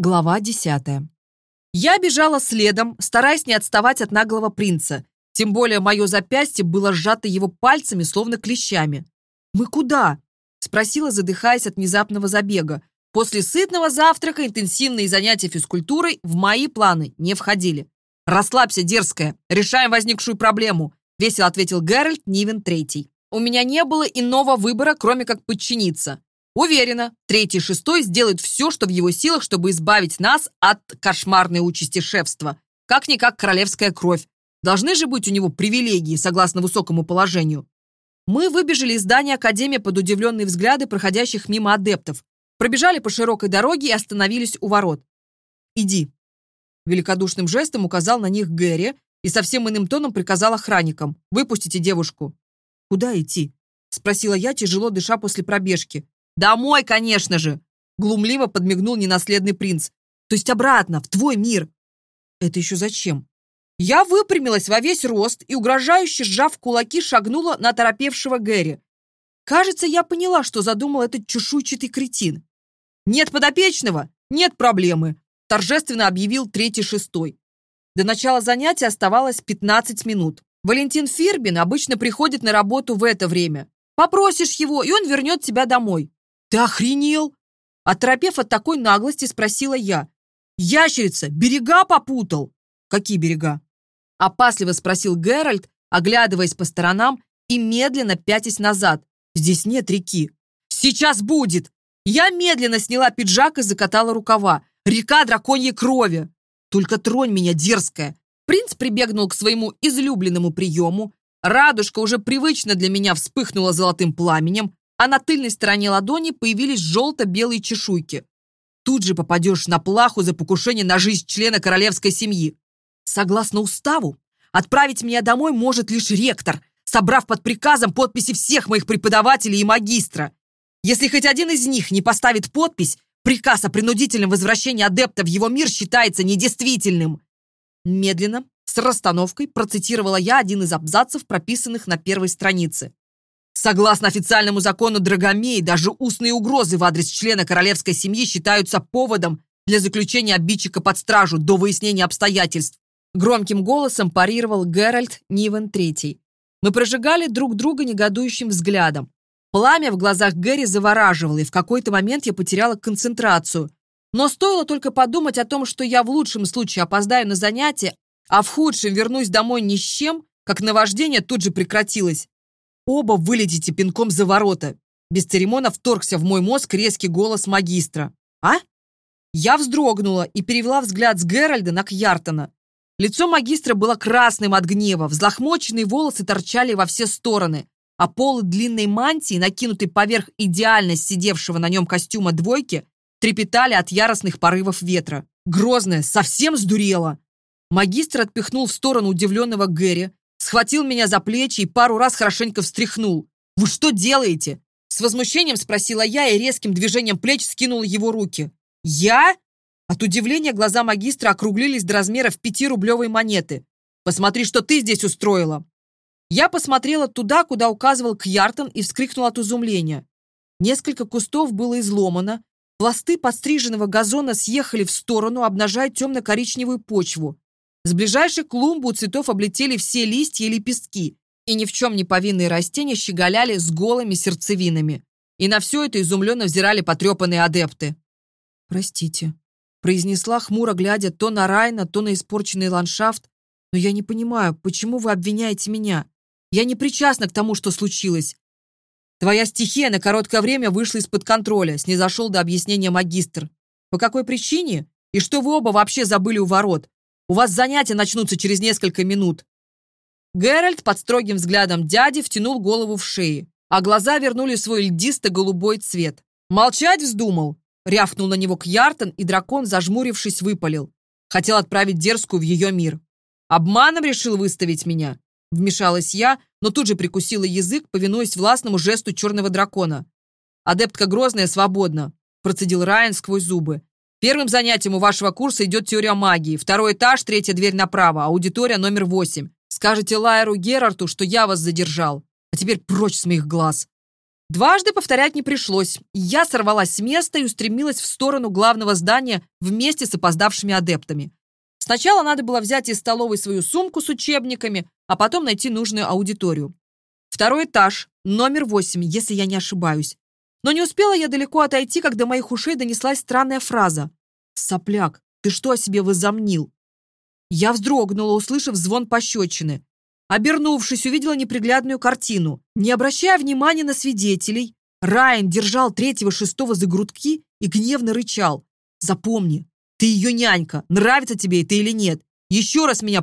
Глава 10. Я бежала следом, стараясь не отставать от наглого принца. Тем более мое запястье было сжато его пальцами, словно клещами. «Мы куда?» – спросила, задыхаясь от внезапного забега. После сытного завтрака интенсивные занятия физкультурой в мои планы не входили. «Расслабься, дерзкая, решаем возникшую проблему», – весело ответил Гэральт Нивен Третий. «У меня не было иного выбора, кроме как подчиниться. Уверена, третий шестой сделает все, что в его силах, чтобы избавить нас от кошмарной участи шефства. Как-никак королевская кровь. Должны же быть у него привилегии, согласно высокому положению. Мы выбежали из здания Академии под удивленные взгляды проходящих мимо адептов. Пробежали по широкой дороге и остановились у ворот. «Иди». Великодушным жестом указал на них Гэри и совсем иным тоном приказал охранникам. «Выпустите девушку». «Куда идти?» Спросила я, тяжело дыша после пробежки. «Домой, конечно же!» Глумливо подмигнул ненаследный принц. «То есть обратно, в твой мир!» «Это еще зачем?» Я выпрямилась во весь рост и, угрожающе сжав кулаки, шагнула на торопевшего Гэри. Кажется, я поняла, что задумал этот чешуйчатый кретин. «Нет подопечного! Нет проблемы!» торжественно объявил третий-шестой. До начала занятия оставалось 15 минут. Валентин Фирбин обычно приходит на работу в это время. Попросишь его, и он вернет тебя домой. Ты охренел? Оторопев от такой наглости, спросила я. Ящерица, берега попутал? Какие берега? Опасливо спросил Геральт, оглядываясь по сторонам и медленно пятясь назад. Здесь нет реки. Сейчас будет! Я медленно сняла пиджак и закатала рукава. Река драконьей крови. Только тронь меня, дерзкая. Принц прибегнул к своему излюбленному приему. Радужка уже привычно для меня вспыхнула золотым пламенем а на тыльной стороне ладони появились желто-белые чешуйки. Тут же попадешь на плаху за покушение на жизнь члена королевской семьи. Согласно уставу, отправить меня домой может лишь ректор, собрав под приказом подписи всех моих преподавателей и магистра. Если хоть один из них не поставит подпись, приказ о принудительном возвращении адепта в его мир считается недействительным. Медленно, с расстановкой, процитировала я один из абзацев, прописанных на первой странице. Согласно официальному закону Драгомеи, даже устные угрозы в адрес члена королевской семьи считаются поводом для заключения обидчика под стражу до выяснения обстоятельств. Громким голосом парировал Геральт Нивен III. Мы прожигали друг друга негодующим взглядом. Пламя в глазах Гэри завораживало, и в какой-то момент я потеряла концентрацию. Но стоило только подумать о том, что я в лучшем случае опоздаю на занятия, а в худшем вернусь домой ни с чем, как наваждение тут же прекратилось оба вылетите пинком за ворота!» Без церемонов вторгся в мой мозг резкий голос магистра. «А?» Я вздрогнула и перевела взгляд с Геральда на Кьяртона. Лицо магистра было красным от гнева, взлохмоченные волосы торчали во все стороны, а полы длинной мантии, накинутой поверх идеально сидевшего на нем костюма двойки, трепетали от яростных порывов ветра. Грозная, совсем сдурела! Магистр отпихнул в сторону удивленного Гэри, схватил меня за плечи и пару раз хорошенько встряхнул. «Вы что делаете?» С возмущением спросила я и резким движением плеч скинула его руки. «Я?» От удивления глаза магистра округлились до размеров пятирублевой монеты. «Посмотри, что ты здесь устроила!» Я посмотрела туда, куда указывал Кьяртон и вскрикнула от изумления. Несколько кустов было изломано, пласты подстриженного газона съехали в сторону, обнажая темно-коричневую почву. С ближайшей клумб у цветов облетели все листья и лепестки, и ни в чем не повинные растения щеголяли с голыми сердцевинами. И на все это изумленно взирали потрепанные адепты. «Простите», — произнесла хмуро, глядя то на Райна, то на испорченный ландшафт, «но я не понимаю, почему вы обвиняете меня? Я не причастна к тому, что случилось. Твоя стихия на короткое время вышла из-под контроля», — снизошел до объяснения магистр. «По какой причине? И что вы оба вообще забыли у ворот? У вас занятия начнутся через несколько минут». Геральт под строгим взглядом дяди втянул голову в шеи, а глаза вернули свой льдисто-голубой цвет. «Молчать вздумал?» Рявкнул на него Кьяртон, и дракон, зажмурившись, выпалил. Хотел отправить дерзкую в ее мир. «Обманом решил выставить меня?» Вмешалась я, но тут же прикусила язык, повинуясь властному жесту черного дракона. «Адептка Грозная свободна», процедил Райан сквозь зубы. Первым занятием у вашего курса идет теория магии. Второй этаж, третья дверь направо, аудитория номер восемь. Скажите Лайеру Герарту, что я вас задержал. А теперь прочь с моих глаз». Дважды повторять не пришлось. Я сорвалась с места и устремилась в сторону главного здания вместе с опоздавшими адептами. Сначала надо было взять из столовой свою сумку с учебниками, а потом найти нужную аудиторию. Второй этаж, номер восемь, если я не ошибаюсь. Но не успела я далеко отойти, когда до моих ушей донеслась странная фраза. «Сопляк, ты что о себе возомнил?» Я вздрогнула, услышав звон пощечины. Обернувшись, увидела неприглядную картину. Не обращая внимания на свидетелей, Райан держал третьего-шестого за грудки и гневно рычал. «Запомни, ты ее нянька, нравится тебе это или нет. Еще раз меня